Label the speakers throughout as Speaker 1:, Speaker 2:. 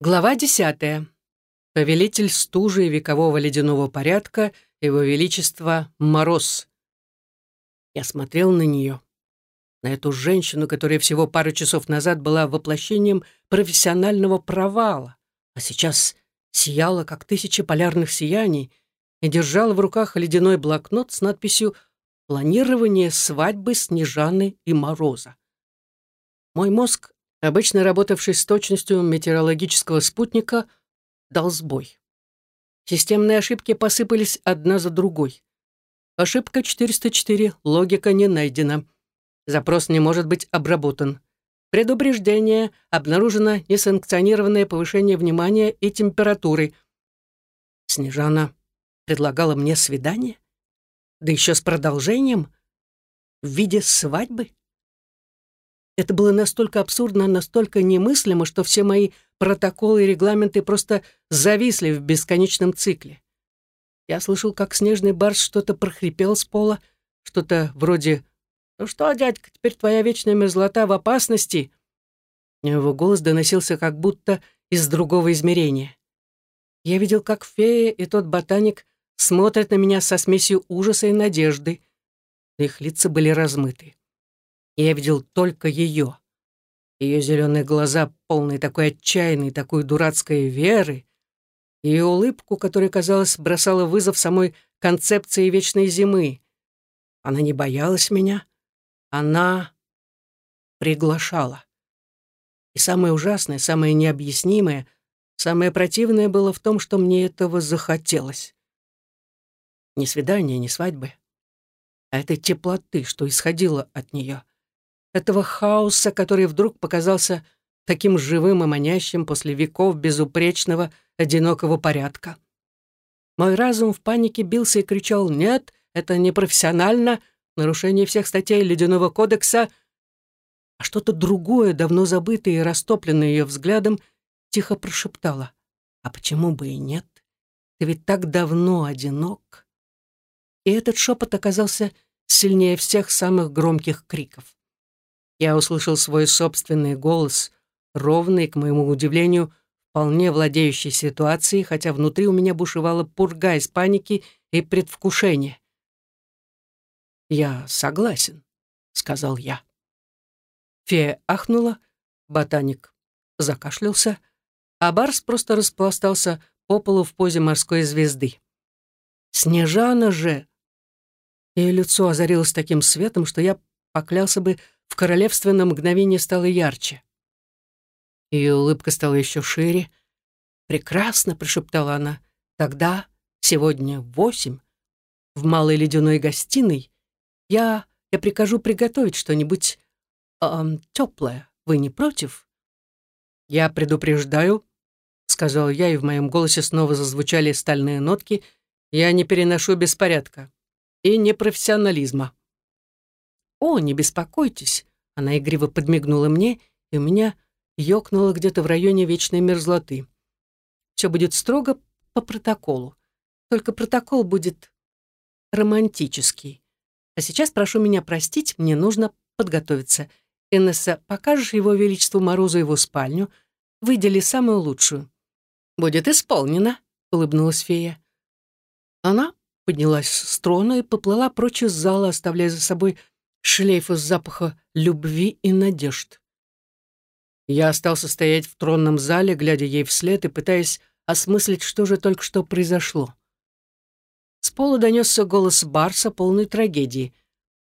Speaker 1: Глава десятая. Повелитель стужи и векового ледяного порядка, его величество Мороз. Я смотрел на нее, на эту женщину, которая всего пару часов назад была воплощением профессионального провала, а сейчас сияла, как тысяча полярных сияний, и держала в руках ледяной блокнот с надписью «Планирование свадьбы Снежаны и Мороза». Мой мозг обычно работавший с точностью метеорологического спутника, дал сбой. Системные ошибки посыпались одна за другой. Ошибка 404, логика не найдена. Запрос не может быть обработан. Предупреждение, обнаружено несанкционированное повышение внимания и температуры. Снежана предлагала мне свидание? Да еще с продолжением? В виде свадьбы? Это было настолько абсурдно, настолько немыслимо, что все мои протоколы и регламенты просто зависли в бесконечном цикле. Я слышал, как снежный барс что-то прохрипел с пола, что-то вроде «Ну что, дядька, теперь твоя вечная мерзлота в опасности?» Его голос доносился как будто из другого измерения. Я видел, как фея и тот ботаник смотрят на меня со смесью ужаса и надежды. Их лица были размыты и я видел только ее. Ее зеленые глаза, полные такой отчаянной, такой дурацкой веры, ее улыбку, которая, казалось, бросала вызов самой концепции вечной зимы. Она не боялась меня, она приглашала. И самое ужасное, самое необъяснимое, самое противное было в том, что мне этого захотелось. Ни свидания, ни свадьбы, а этой теплоты, что исходило от нее этого хаоса, который вдруг показался таким живым и манящим после веков безупречного, одинокого порядка. Мой разум в панике бился и кричал «Нет, это непрофессионально, нарушение всех статей Ледяного кодекса», а что-то другое, давно забытое и растопленное ее взглядом, тихо прошептала «А почему бы и нет? Ты ведь так давно одинок». И этот шепот оказался сильнее всех самых громких криков. Я услышал свой собственный голос, ровный, к моему удивлению, вполне владеющий ситуацией, хотя внутри у меня бушевала пурга из паники и предвкушения. «Я согласен», — сказал я. Фея ахнула, ботаник закашлялся, а Барс просто распластался по полу в позе морской звезды. «Снежана же!» Ее лицо озарилось таким светом, что я поклялся бы, в королевстве на мгновение стало ярче. Ее улыбка стала еще шире. «Прекрасно», — прошептала она. «Тогда, сегодня восемь, в малой ледяной гостиной, я, я прикажу приготовить что-нибудь эм, теплое. Вы не против?» «Я предупреждаю», — сказал я, и в моем голосе снова зазвучали стальные нотки, «я не переношу беспорядка и непрофессионализма». «О, не беспокойтесь!» Она игриво подмигнула мне, и у меня ёкнуло где-то в районе вечной мерзлоты. Все будет строго по протоколу. Только протокол будет романтический. А сейчас прошу меня простить, мне нужно подготовиться. Инесса, покажешь его величеству Морозу его спальню, выдели самую лучшую. «Будет исполнено», — улыбнулась фея. Она поднялась с трона и поплыла прочь из зала, оставляя за собой шлейф из запаха любви и надежд. Я остался стоять в тронном зале, глядя ей вслед и пытаясь осмыслить, что же только что произошло. С пола донесся голос Барса, полной трагедии.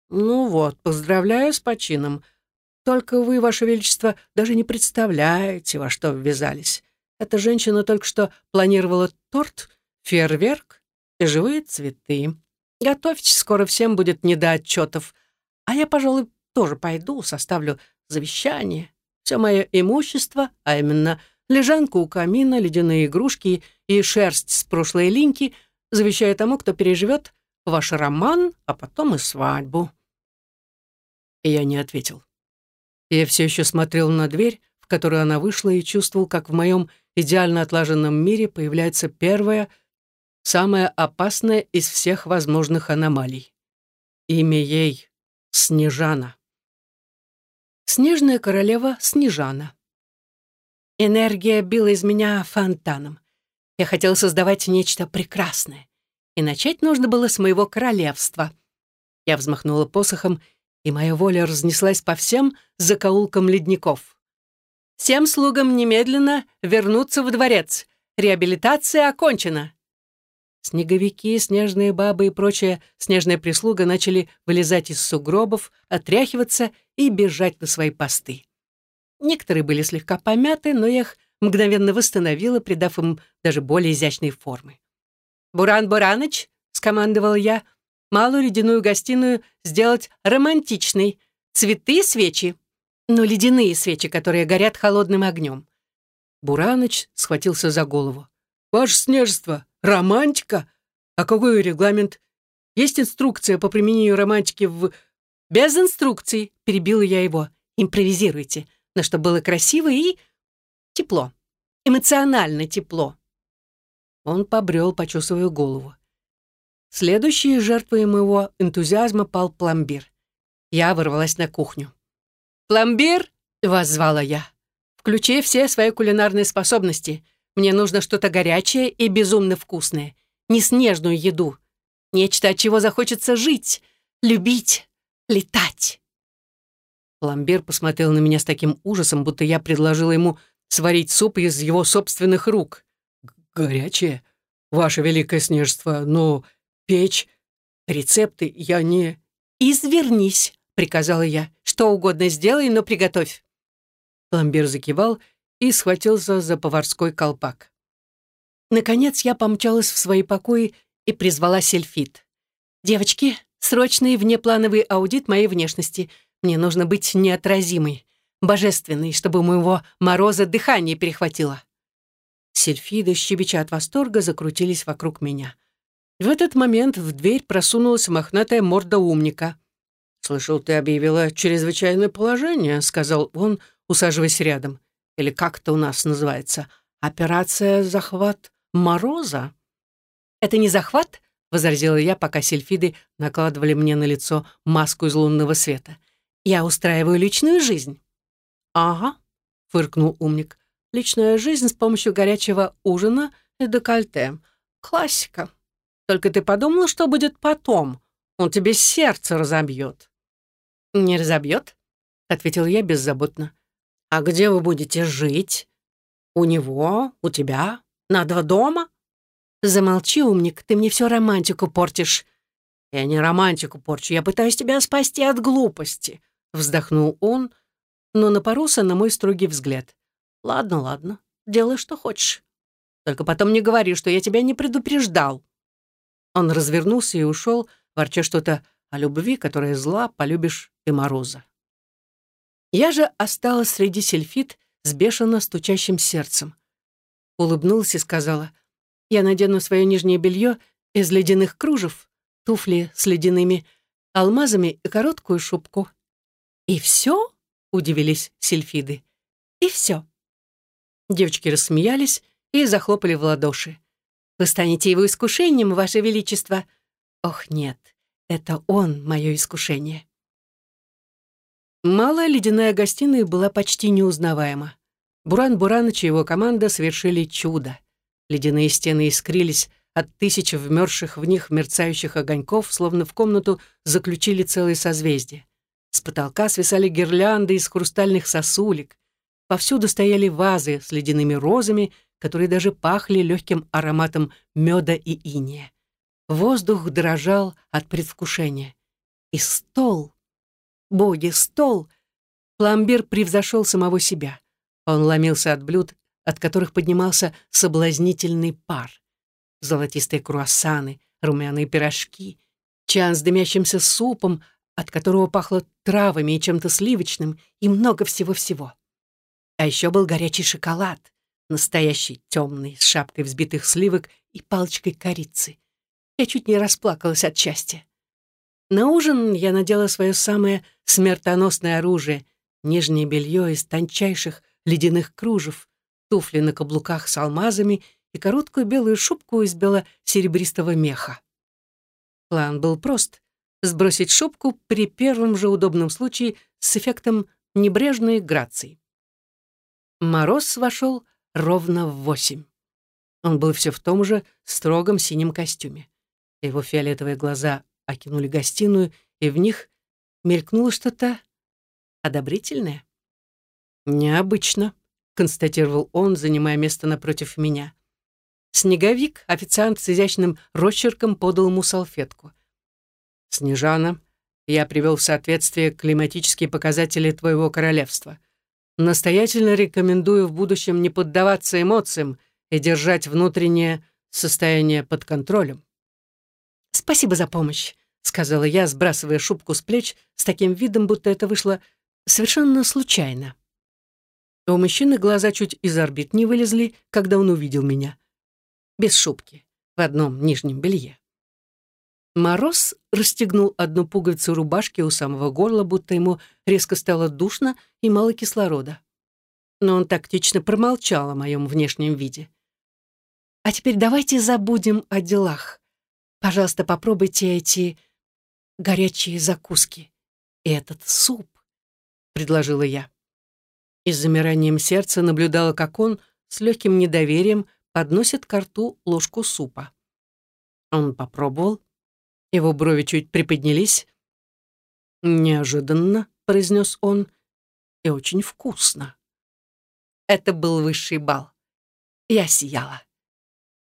Speaker 1: «Ну вот, поздравляю с почином. Только вы, Ваше Величество, даже не представляете, во что ввязались. Эта женщина только что планировала торт, фейерверк и живые цветы. Готовьтесь, скоро всем будет не до отчетов. А я, пожалуй, тоже пойду, составлю завещание. Все мое имущество, а именно лежанку у камина, ледяные игрушки и шерсть с прошлой линьки, завещаю тому, кто переживет ваш роман, а потом и свадьбу. И я не ответил. Я все еще смотрел на дверь, в которую она вышла, и чувствовал, как в моем идеально отлаженном мире появляется первая, самая опасная из всех возможных аномалий. Имя ей Снежана. Снежная королева Снежана. Энергия била из меня фонтаном. Я хотела создавать нечто прекрасное. И начать нужно было с моего королевства. Я взмахнула посохом, и моя воля разнеслась по всем закоулкам ледников. «Всем слугам немедленно вернуться в дворец. Реабилитация окончена». Снеговики, снежные бабы и прочая снежная прислуга начали вылезать из сугробов, отряхиваться и бежать на свои посты. Некоторые были слегка помяты, но я их мгновенно восстановила, придав им даже более изящные формы. «Буран Бураныч», — скомандовал я, — «малую ледяную гостиную сделать романтичной. Цветы, свечи. Но ледяные свечи, которые горят холодным огнем». Бураныч схватился за голову. «Ваше снежество, романтика? А какой регламент? Есть инструкция по применению романтики в...» «Без инструкций», — перебила я его. «Импровизируйте, но чтобы было красиво и тепло. Эмоционально тепло». Он побрел, почесывая голову. Следующей жертвой моего энтузиазма пал пломбир. Я ворвалась на кухню. «Пломбир!» — воззвала я. «Включи все свои кулинарные способности. Мне нужно что-то горячее и безумно вкусное. Не снежную еду. Нечто, от чего захочется жить, любить, летать». Пломбир посмотрел на меня с таким ужасом, будто я предложила ему сварить суп из его собственных рук. «Горячее? Ваше великое снежество, но печь, рецепты я не...» «Извернись», — приказала я. «Что угодно сделай, но приготовь». Пломбир закивал и схватился за поварской колпак. Наконец я помчалась в свои покои и призвала сельфит. «Девочки, срочный внеплановый аудит моей внешности. Мне нужно быть неотразимой, божественной, чтобы моего мороза дыхание перехватило». Сельфиды, щебеча от восторга, закрутились вокруг меня. В этот момент в дверь просунулась мохнатая морда умника. «Слышал, ты объявила чрезвычайное положение», — сказал он, усаживаясь рядом. «Или как это у нас называется? Операция «Захват Мороза»?» «Это не захват?» — возразила я, пока сельфиды накладывали мне на лицо маску из лунного света. «Я устраиваю личную жизнь». «Ага», — фыркнул умник. Личная жизнь с помощью горячего ужина и декольте. Классика. Только ты подумала, что будет потом? Он тебе сердце разобьет. «Не разобьет», — ответил я беззаботно. «А где вы будете жить? У него? У тебя? На два дома?» «Замолчи, умник, ты мне всю романтику портишь». «Я не романтику порчу, я пытаюсь тебя спасти от глупости», — вздохнул он, но напоролся на мой строгий взгляд. Ладно, ладно, делай, что хочешь. Только потом не говори, что я тебя не предупреждал. Он развернулся и ушел, ворча что-то о любви, которая зла, полюбишь и мороза. Я же осталась среди сельфит с бешено стучащим сердцем. Улыбнулась и сказала, «Я надену свое нижнее белье из ледяных кружев, туфли с ледяными алмазами и короткую шубку». «И все?» — удивились сельфиды. «И все». Девочки рассмеялись и захлопали в ладоши. «Вы станете его искушением, Ваше Величество?» «Ох, нет, это он, мое искушение». Малая ледяная гостиная была почти неузнаваема. Буран Бураныч и его команда совершили чудо. Ледяные стены искрились от тысяч вмерзших в них мерцающих огоньков, словно в комнату заключили целое созвездие. С потолка свисали гирлянды из хрустальных сосулек. Повсюду стояли вазы с ледяными розами, которые даже пахли легким ароматом меда и иния. Воздух дрожал от предвкушения. И стол! Боги, стол! Пломбир превзошел самого себя. Он ломился от блюд, от которых поднимался соблазнительный пар. Золотистые круассаны, румяные пирожки, чан с дымящимся супом, от которого пахло травами и чем-то сливочным, и много всего-всего. А еще был горячий шоколад, настоящий, темный, с шапкой взбитых сливок и палочкой корицы. Я чуть не расплакалась от счастья. На ужин я надела свое самое смертоносное оружие — нижнее белье из тончайших ледяных кружев, туфли на каблуках с алмазами и короткую белую шубку из бело-серебристого меха. План был прост — сбросить шубку при первом же удобном случае с эффектом небрежной грации. Мороз вошел ровно в восемь. Он был все в том же строгом синем костюме. Его фиолетовые глаза окинули гостиную, и в них мелькнуло что-то одобрительное. «Необычно», — констатировал он, занимая место напротив меня. Снеговик, официант с изящным росчерком, подал ему салфетку. «Снежана, я привел в соответствие климатические показатели твоего королевства. Настоятельно рекомендую в будущем не поддаваться эмоциям и держать внутреннее состояние под контролем». «Спасибо за помощь», — сказала я, сбрасывая шубку с плеч с таким видом, будто это вышло совершенно случайно. У мужчины глаза чуть из орбит не вылезли, когда он увидел меня без шубки, в одном нижнем белье. Мороз расстегнул одну пуговицу рубашки у самого горла, будто ему резко стало душно и мало кислорода. Но он тактично промолчал о моем внешнем виде. «А теперь давайте забудем о делах. Пожалуйста, попробуйте эти горячие закуски и этот суп», — предложила я. И с замиранием сердца наблюдала, как он с легким недоверием подносит к рту ложку супа. Он попробовал. Его брови чуть приподнялись. «Неожиданно», — произнес он, — «и очень вкусно». Это был высший бал. Я сияла.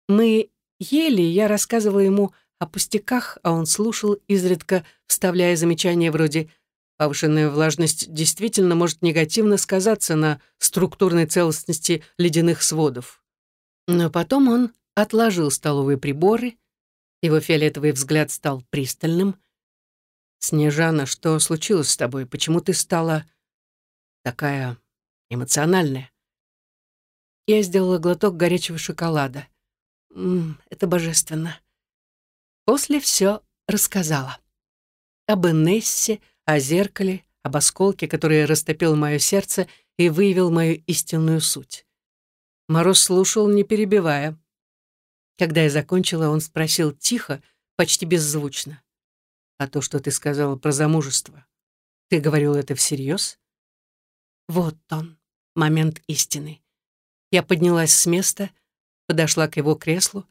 Speaker 1: Мы ели, я рассказывала ему о пустяках, а он слушал, изредка вставляя замечания вроде «повышенная влажность действительно может негативно сказаться на структурной целостности ледяных сводов». Но потом он отложил столовые приборы, его фиолетовый взгляд стал пристальным. «Снежана, что случилось с тобой? Почему ты стала такая эмоциональная?» Я сделала глоток горячего шоколада. М это божественно. После все рассказала. Об Инессе, о зеркале, об осколке, который растопил мое сердце и выявил мою истинную суть. Мороз слушал, не перебивая. Когда я закончила, он спросил тихо, почти беззвучно. «А то, что ты сказала про замужество, ты говорил это всерьез?» Вот он, момент истины. Я поднялась с места, подошла к его креслу.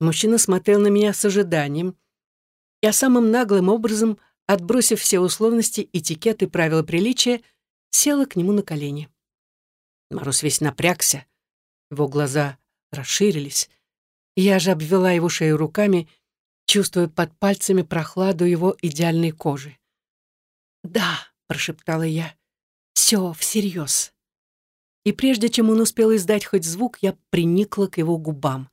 Speaker 1: Мужчина смотрел на меня с ожиданием. Я самым наглым образом, отбросив все условности, этикет и правила приличия, села к нему на колени. Мороз весь напрягся, его глаза расширились. Я же обвела его шею руками, чувствуя под пальцами прохладу его идеальной кожи. «Да», — прошептала я, — «все всерьез». И прежде чем он успел издать хоть звук, я приникла к его губам.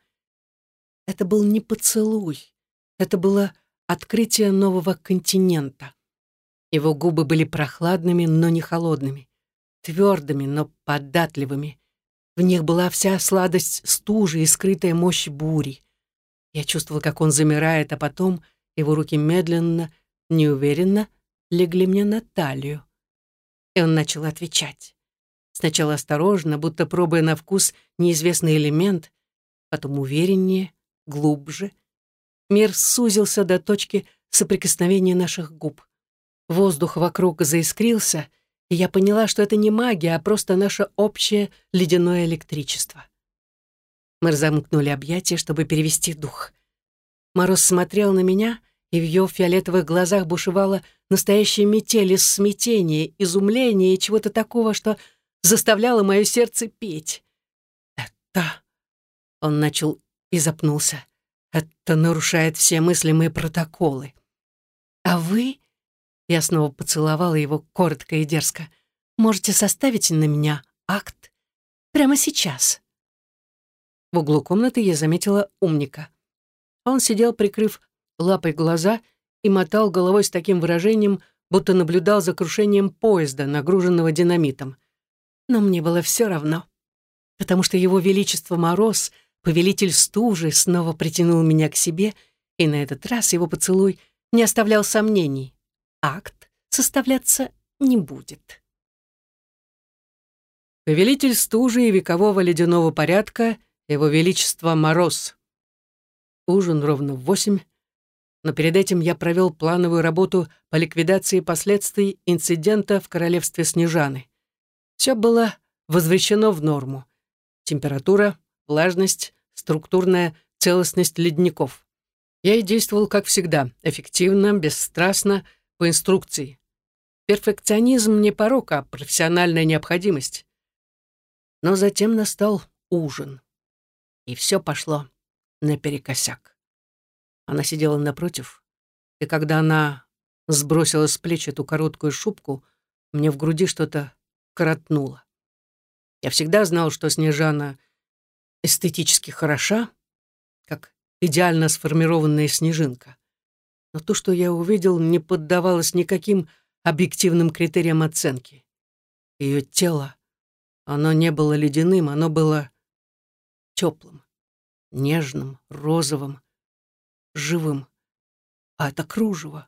Speaker 1: Это был не поцелуй, это было открытие нового континента. Его губы были прохладными, но не холодными, твердыми, но податливыми, в них была вся сладость стужи и скрытая мощь бури. Я чувствовал, как он замирает, а потом его руки медленно, неуверенно легли мне на талию. И он начал отвечать. Сначала осторожно, будто пробуя на вкус неизвестный элемент, потом увереннее, глубже. Мир сузился до точки соприкосновения наших губ. Воздух вокруг заискрился, и я поняла, что это не магия, а просто наше общее ледяное электричество. Мы разомкнули объятия, чтобы перевести дух. Мороз смотрел на меня, и в ее фиолетовых глазах бушевала настоящая метель из смятения, изумления и чего-то такого, что заставляло мое сердце петь. «Это...» — он начал и запнулся. «Это нарушает все мыслимые протоколы. А вы я снова поцеловала его коротко и дерзко. «Можете составить на меня акт? Прямо сейчас». В углу комнаты я заметила умника. Он сидел, прикрыв лапой глаза, и мотал головой с таким выражением, будто наблюдал за крушением поезда, нагруженного динамитом. Но мне было все равно, потому что его величество Мороз, повелитель стужи, снова притянул меня к себе, и на этот раз его поцелуй не оставлял сомнений акт составляться не будет. Повелитель стужи и векового ледяного порядка, его величество Мороз. Ужин ровно в восемь, но перед этим я провел плановую работу по ликвидации последствий инцидента в королевстве Снежаны. Все было возвращено в норму. Температура, влажность, структурная целостность ледников. Я и действовал, как всегда, эффективно, бесстрастно, по инструкции. Перфекционизм не порок, а профессиональная необходимость. Но затем настал ужин. И все пошло наперекосяк. Она сидела напротив, и когда она сбросила с плеч эту короткую шубку, мне в груди что-то коротнуло. Я всегда знал, что Снежана эстетически хороша, как идеально сформированная снежинка. Но то, что я увидел, не поддавалось никаким объективным критериям оценки. Ее тело, оно не было ледяным, оно было теплым, нежным, розовым, живым. А это кружево.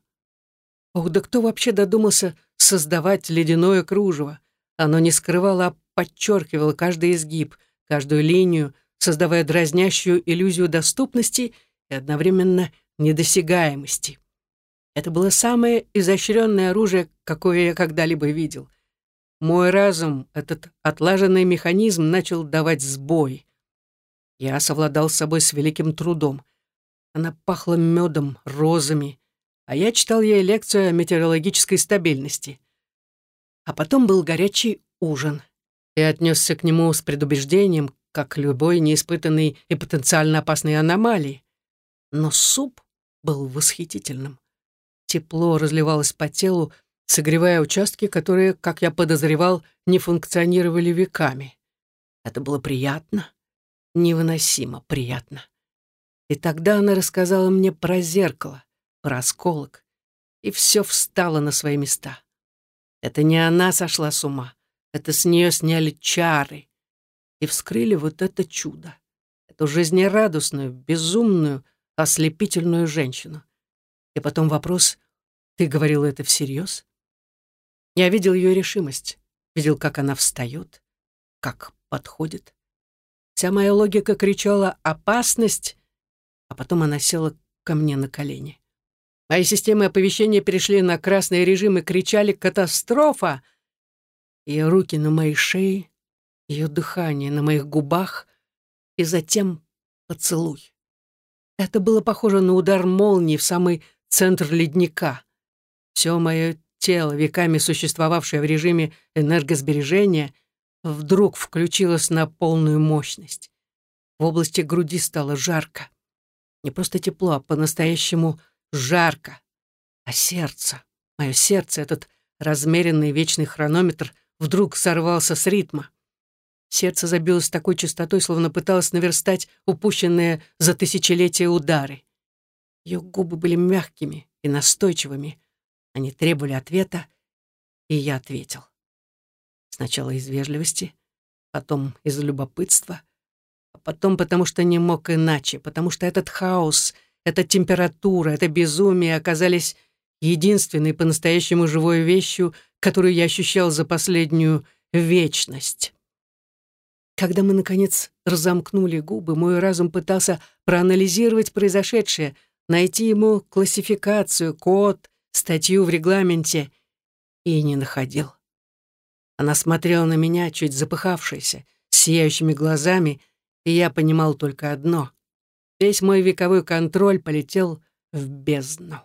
Speaker 1: Ох, да кто вообще додумался создавать ледяное кружево? Оно не скрывало, а подчеркивало каждый изгиб, каждую линию, создавая дразнящую иллюзию доступности и одновременно недосягаемости. Это было самое изощренное оружие, какое я когда-либо видел. Мой разум, этот отлаженный механизм, начал давать сбой. Я совладал с собой с великим трудом. Она пахла медом, розами, а я читал ей лекцию о метеорологической стабильности. А потом был горячий ужин. Я отнесся к нему с предубеждением, как любой неиспытанный и потенциально опасной аномалии. Но суп был восхитительным. Тепло разливалось по телу, согревая участки, которые, как я подозревал, не функционировали веками. Это было приятно, невыносимо приятно. И тогда она рассказала мне про зеркало, про осколок, и все встало на свои места. Это не она сошла с ума, это с нее сняли чары и вскрыли вот это чудо, эту жизнерадостную, безумную, ослепительную женщину. И потом вопрос, ты говорила это всерьез? Я видел ее решимость, видел, как она встает, как подходит. Вся моя логика кричала «опасность», а потом она села ко мне на колени. Мои системы оповещения перешли на красный режим и кричали «Катастрофа!». Ее руки на моей шее, ее дыхание на моих губах и затем поцелуй. Это было похоже на удар молнии в самый центр ледника. Все мое тело, веками существовавшее в режиме энергосбережения, вдруг включилось на полную мощность. В области груди стало жарко. Не просто тепло, а по-настоящему жарко. А сердце, мое сердце, этот размеренный вечный хронометр, вдруг сорвался с ритма. Сердце забилось с такой частотой, словно пыталось наверстать упущенные за тысячелетия удары. Ее губы были мягкими и настойчивыми. Они требовали ответа, и я ответил. Сначала из вежливости, потом из любопытства, а потом потому что не мог иначе, потому что этот хаос, эта температура, это безумие оказались единственной по-настоящему живой вещью, которую я ощущал за последнюю вечность. Когда мы, наконец, разомкнули губы, мой разум пытался проанализировать произошедшее, найти ему классификацию, код, статью в регламенте, и не находил. Она смотрела на меня, чуть запыхавшаяся, с сияющими глазами, и я понимал только одно. Весь мой вековой контроль полетел в бездну.